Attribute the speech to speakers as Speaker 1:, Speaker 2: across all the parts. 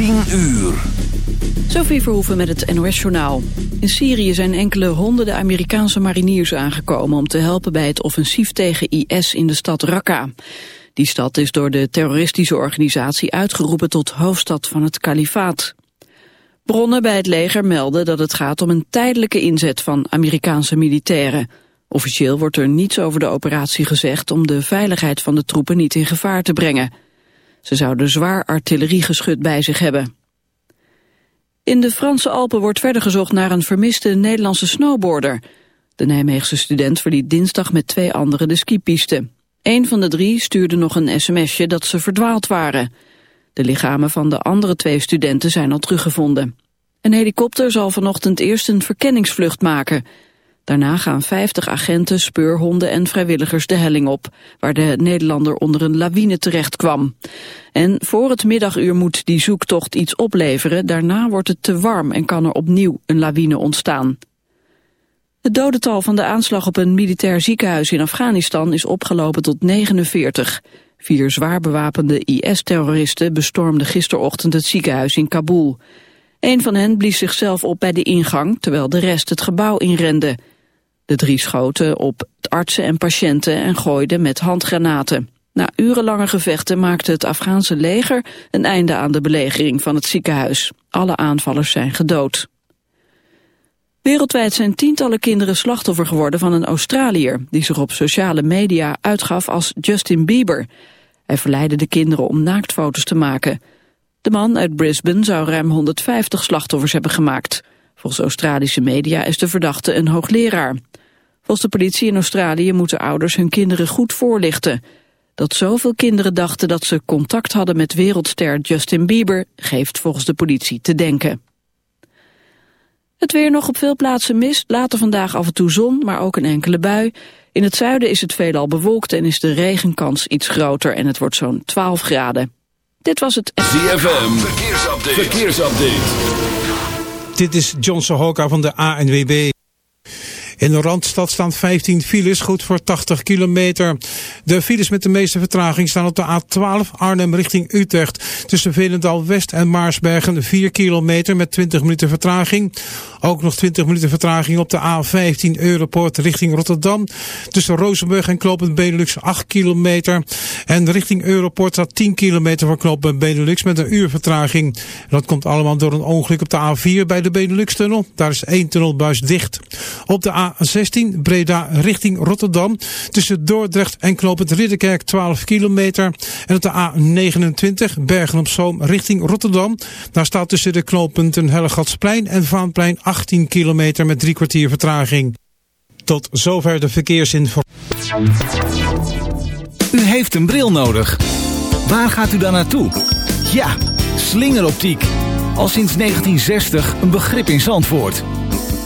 Speaker 1: 10 uur.
Speaker 2: Sophie Verhoeven met het NOS-journaal. In Syrië zijn enkele honderden Amerikaanse mariniers aangekomen... om te helpen bij het offensief tegen IS in de stad Raqqa. Die stad is door de terroristische organisatie uitgeroepen... tot hoofdstad van het kalifaat. Bronnen bij het leger melden dat het gaat om een tijdelijke inzet van Amerikaanse militairen. Officieel wordt er niets over de operatie gezegd... om de veiligheid van de troepen niet in gevaar te brengen... Ze zouden zwaar artilleriegeschut bij zich hebben. In de Franse Alpen wordt verder gezocht naar een vermiste Nederlandse snowboarder. De Nijmeegse student verliet dinsdag met twee anderen de skipiste. Een van de drie stuurde nog een sms'je dat ze verdwaald waren. De lichamen van de andere twee studenten zijn al teruggevonden. Een helikopter zal vanochtend eerst een verkenningsvlucht maken. Daarna gaan 50 agenten, speurhonden en vrijwilligers de helling op, waar de Nederlander onder een lawine terecht kwam. En voor het middaguur moet die zoektocht iets opleveren, daarna wordt het te warm en kan er opnieuw een lawine ontstaan. Het dodental van de aanslag op een militair ziekenhuis in Afghanistan is opgelopen tot 49. Vier zwaar bewapende IS-terroristen bestormden gisterochtend het ziekenhuis in Kabul. Een van hen blies zichzelf op bij de ingang, terwijl de rest het gebouw inrende. De drie schoten op artsen en patiënten en gooiden met handgranaten. Na urenlange gevechten maakte het Afghaanse leger een einde aan de belegering van het ziekenhuis. Alle aanvallers zijn gedood. Wereldwijd zijn tientallen kinderen slachtoffer geworden van een Australiër... die zich op sociale media uitgaf als Justin Bieber. Hij verleidde de kinderen om naaktfoto's te maken. De man uit Brisbane zou ruim 150 slachtoffers hebben gemaakt. Volgens Australische media is de verdachte een hoogleraar. Volgens de politie in Australië moeten ouders hun kinderen goed voorlichten. Dat zoveel kinderen dachten dat ze contact hadden met wereldster Justin Bieber... geeft volgens de politie te denken. Het weer nog op veel plaatsen mist, later vandaag af en toe zon, maar ook een enkele bui. In het zuiden is het veelal bewolkt en is de regenkans iets groter en het wordt zo'n 12 graden. Dit was het...
Speaker 1: ZFM, verkeersupdate. verkeersupdate.
Speaker 3: Dit is John Sohoka van de ANWB. In de Randstad staan 15 files, goed voor 80 kilometer. De files met de meeste vertraging staan op de A12 Arnhem richting Utrecht. Tussen Velendal West en Maarsbergen 4 kilometer met 20 minuten vertraging. Ook nog 20 minuten vertraging op de A15 Europort richting Rotterdam. Tussen Rozenburg en Knopend Benelux 8 kilometer. En richting Europort staat 10 kilometer voor Knopend Benelux met een uur vertraging. Dat komt allemaal door een ongeluk op de A4 bij de Benelux-tunnel. Daar is één tunnelbuis dicht. Op de A16 Breda richting Rotterdam. Tussen Dordrecht en Knopend Ridderkerk 12 kilometer. En op de A29 Bergen op Zoom richting Rotterdam. Daar staat tussen de knooppunten Hellegatsplein en Vaanplein 18 kilometer met drie kwartier vertraging. Tot zover de verkeersinformatie.
Speaker 4: U heeft een bril nodig. Waar gaat u dan naartoe? Ja, slingeroptiek. Al sinds 1960 een begrip in Zandvoort.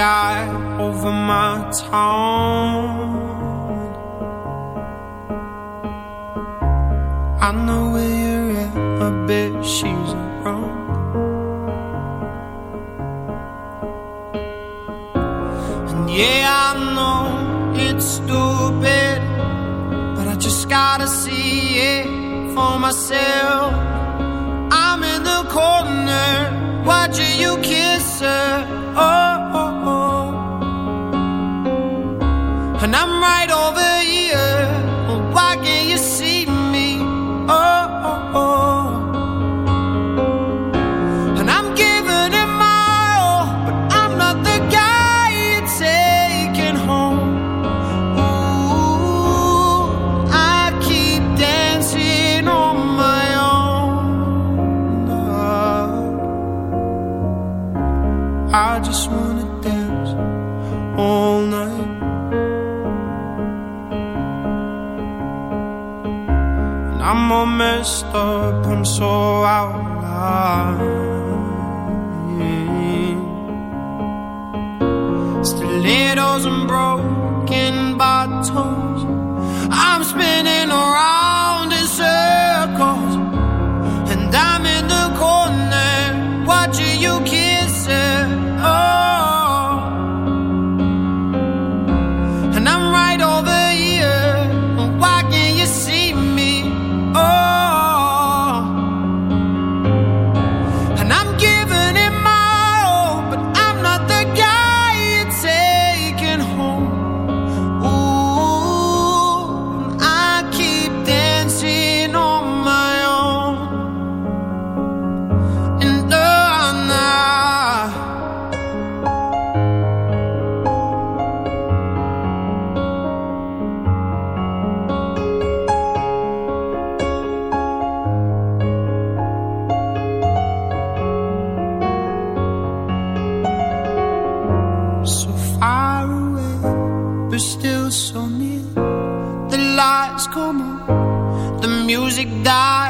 Speaker 5: over my tongue just wanna dance all night. And I'm all messed up, I'm so out of line. Stilettos and broken bottles. I'm spinning around in circles. And I'm in the cold. music
Speaker 6: died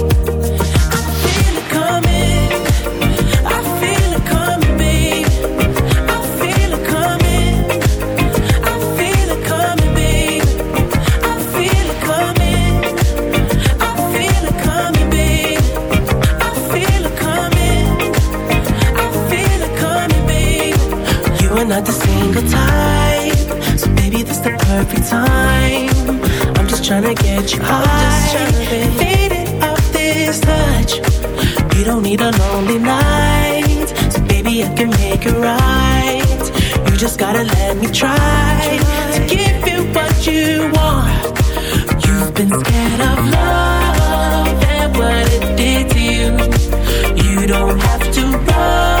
Speaker 7: Single type, so baby, this the perfect time. I'm just trying to get you high, faded off this touch. You don't need a lonely night, so baby, I can make it right. You just gotta let me try to give you what you want. You've been scared of love and what it did to you. You don't have to run.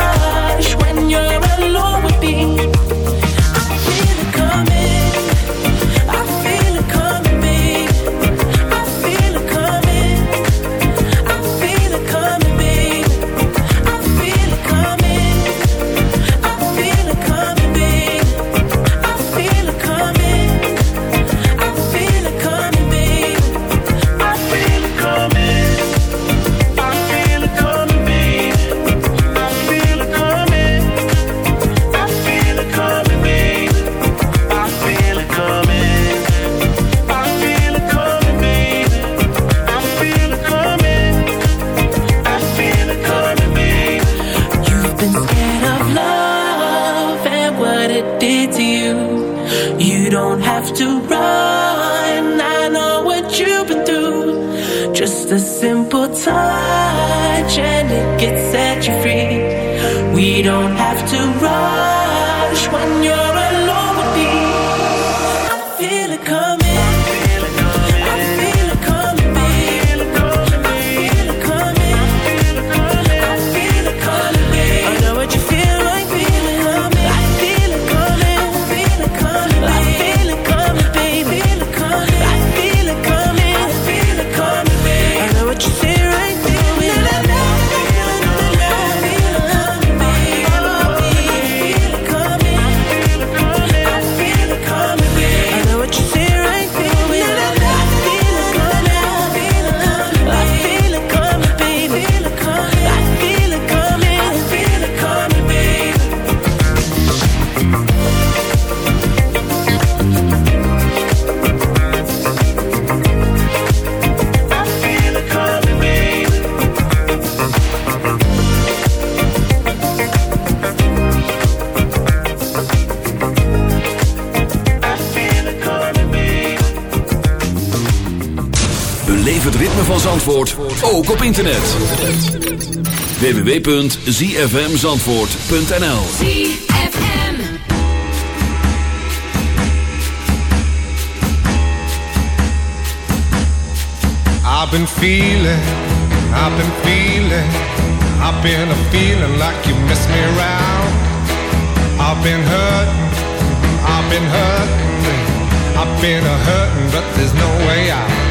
Speaker 1: Zandvoort, ook op internet. www.zfmzandvoort.nl
Speaker 8: I've been feeling, I've been feeling, I've been a feeling like you miss me around. I've been hurting, I've been hurting, I've been a hurting, but there's no way out.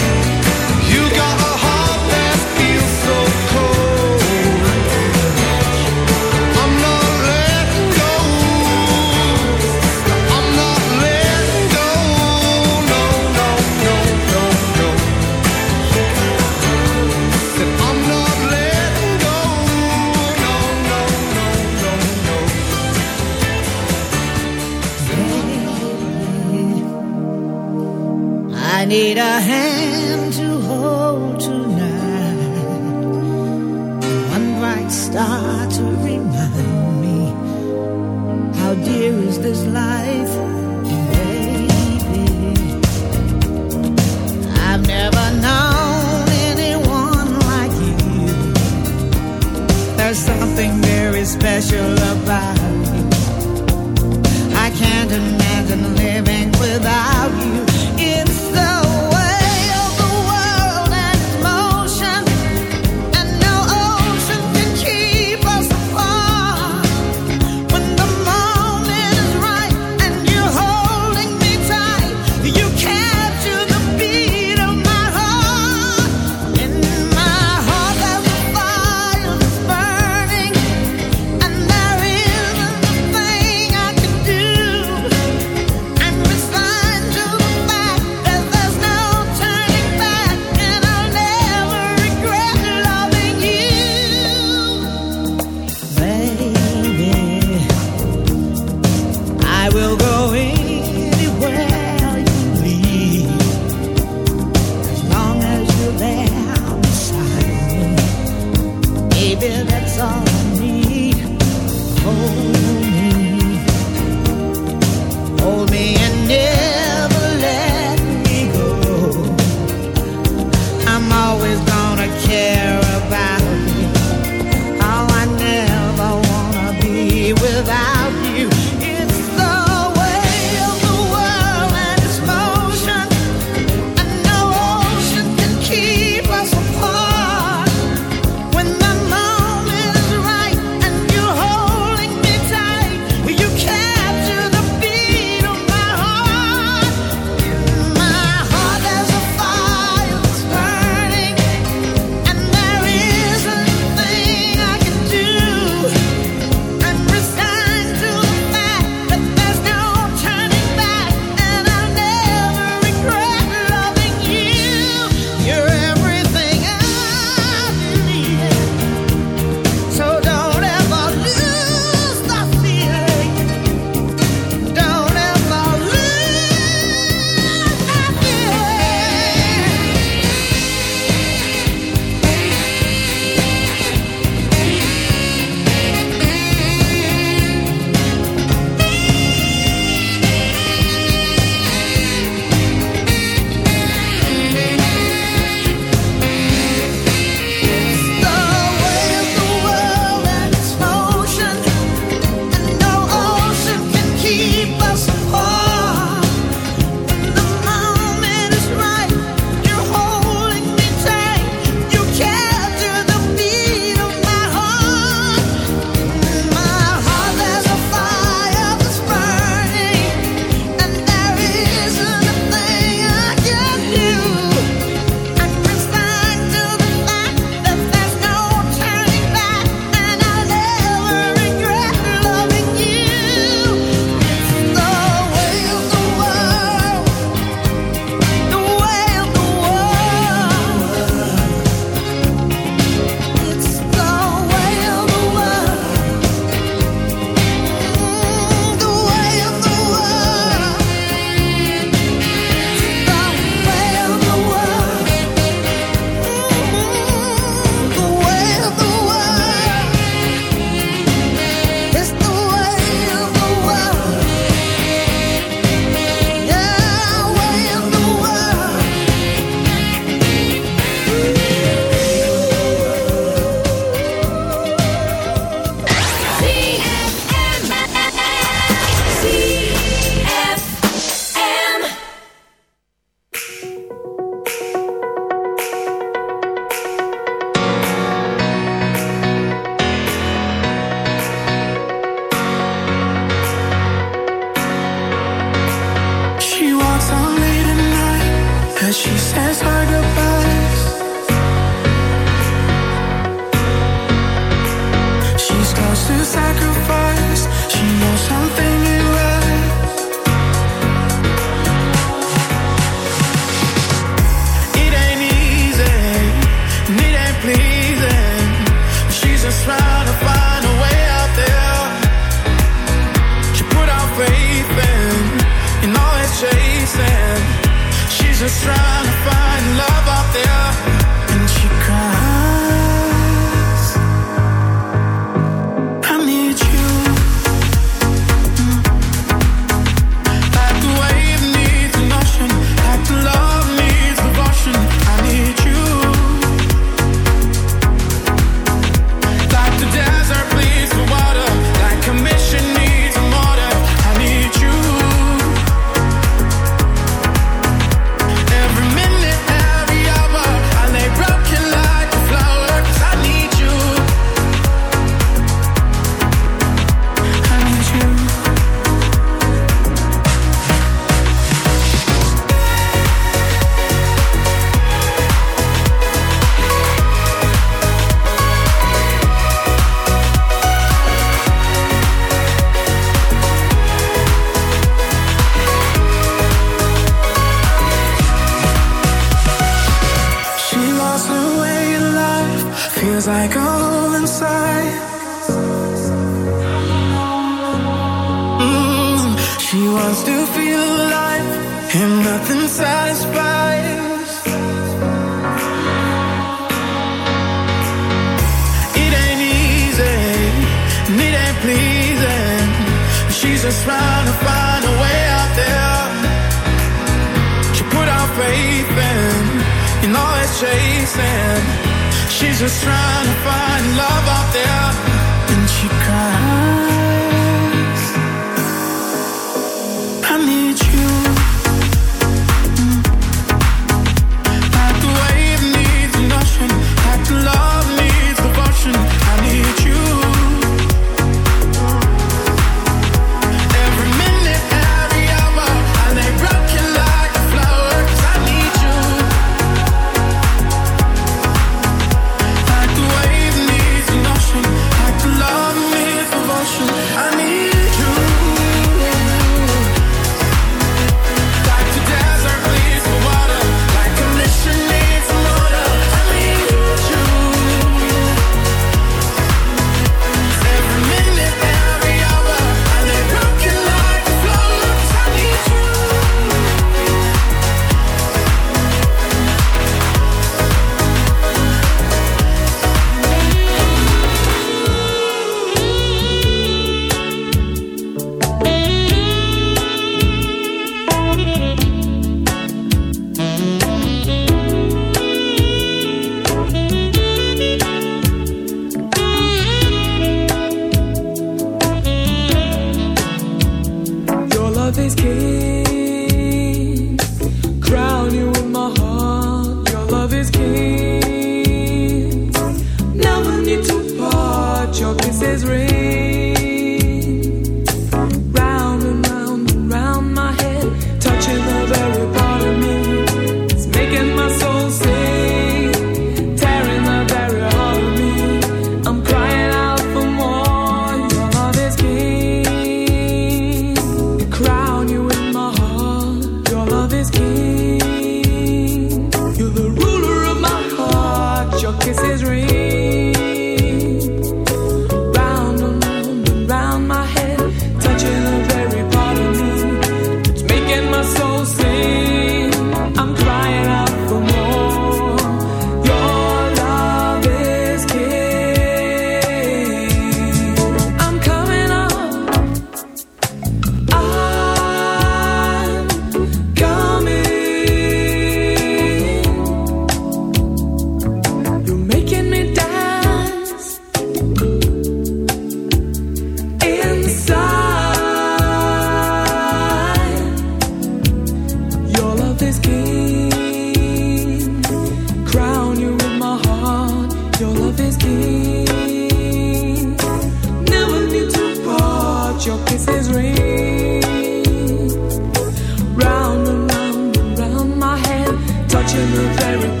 Speaker 9: in the
Speaker 10: very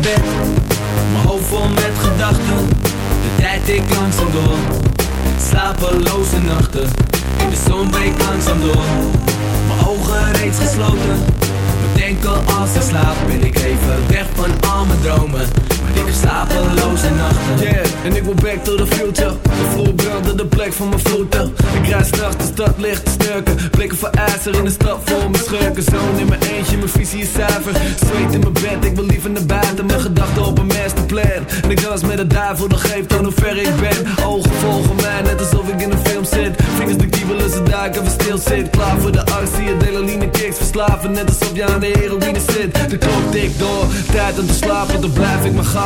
Speaker 10: mijn bed. Mijn hoofd vol met gedachten De tijd ik langzaam door. Slapeloze nachten In de zon breekt langzaam door. Mijn ogen reeds gesloten Bedenken als ik slaap. Ben ik even weg van al mijn dromen ik heb slapeloze nachten.
Speaker 11: Yeah, en ik wil back to the future. De vloer brandde de plek van mijn voeten. Ik rijd s'nachts de stad licht te snurken Blikken voor ijzer in de stad voor mijn schurken. Zoon in mijn eentje, mijn visie is zuiver. Zweet in mijn bed, ik wil liever naar buiten. Mijn gedachten op een masterplan. En ik dans met de duivel, dat geeft aan hoe ver ik ben. Ogen volgen mij, net alsof ik in een film zit. Vingers de kiebelen, ze duiken, we stil zit. Klaar voor de arts, zie je delaline kicks. Verslaven, net alsof je aan de heroïne zit. De klok tikt door, tijd om te slapen. Dan blijf ik maar gaan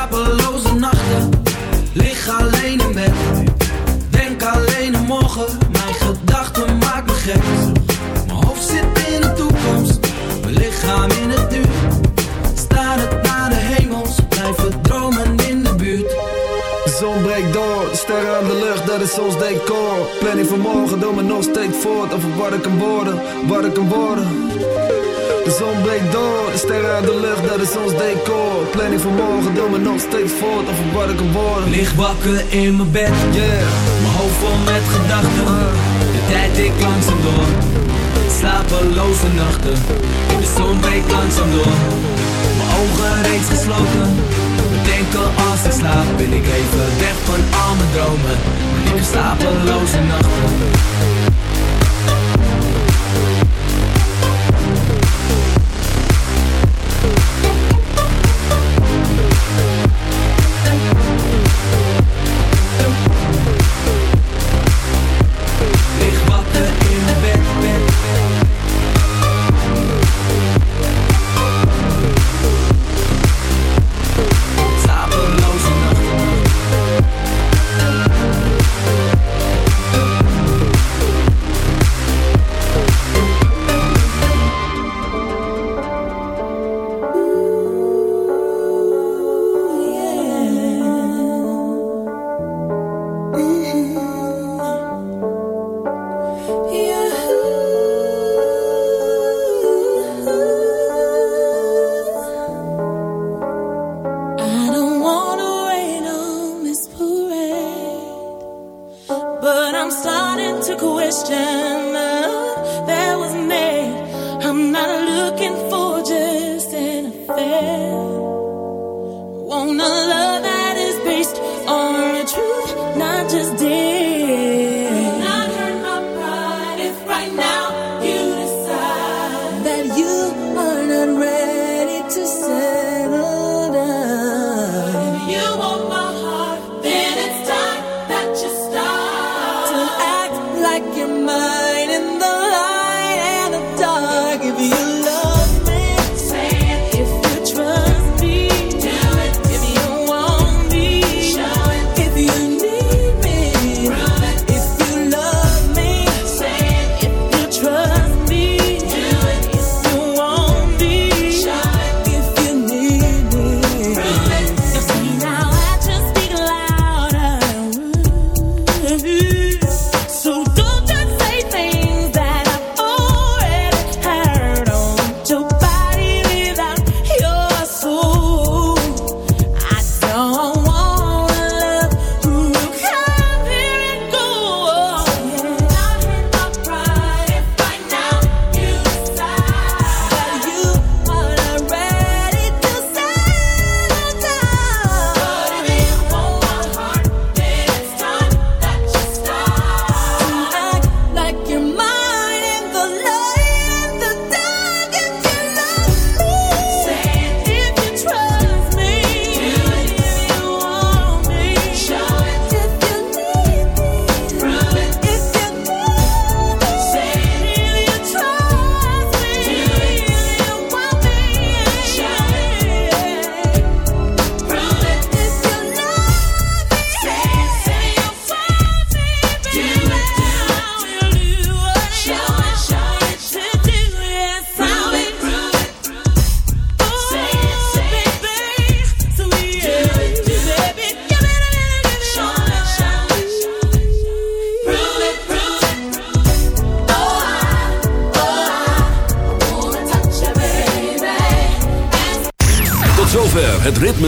Speaker 10: Mijn hoofd zit in de toekomst, mijn lichaam in het nu. Het naar de hemels, blijven dromen in de buurt.
Speaker 11: De zon breekt door, de sterren aan de lucht, dat is ons decor. Planning van morgen, doe me nog steeds voort over wat ik kan worden, wat ik kan worden. De zon breekt door, de sterren aan de lucht, dat is ons decor. Planning van morgen, doe me nog steeds voort over wat ik kan worden.
Speaker 10: Lig wakker in mijn bed,
Speaker 11: yeah.
Speaker 10: Mijn hoofd vol met gedachten. Uh tijd ik langzaam door. Slapeloze nachten De zon breekt langzaam door. Mijn ogen reeds gesloten Bedenken als ik slaap Ben ik even weg van al mijn dromen. Ik slapeloze nachten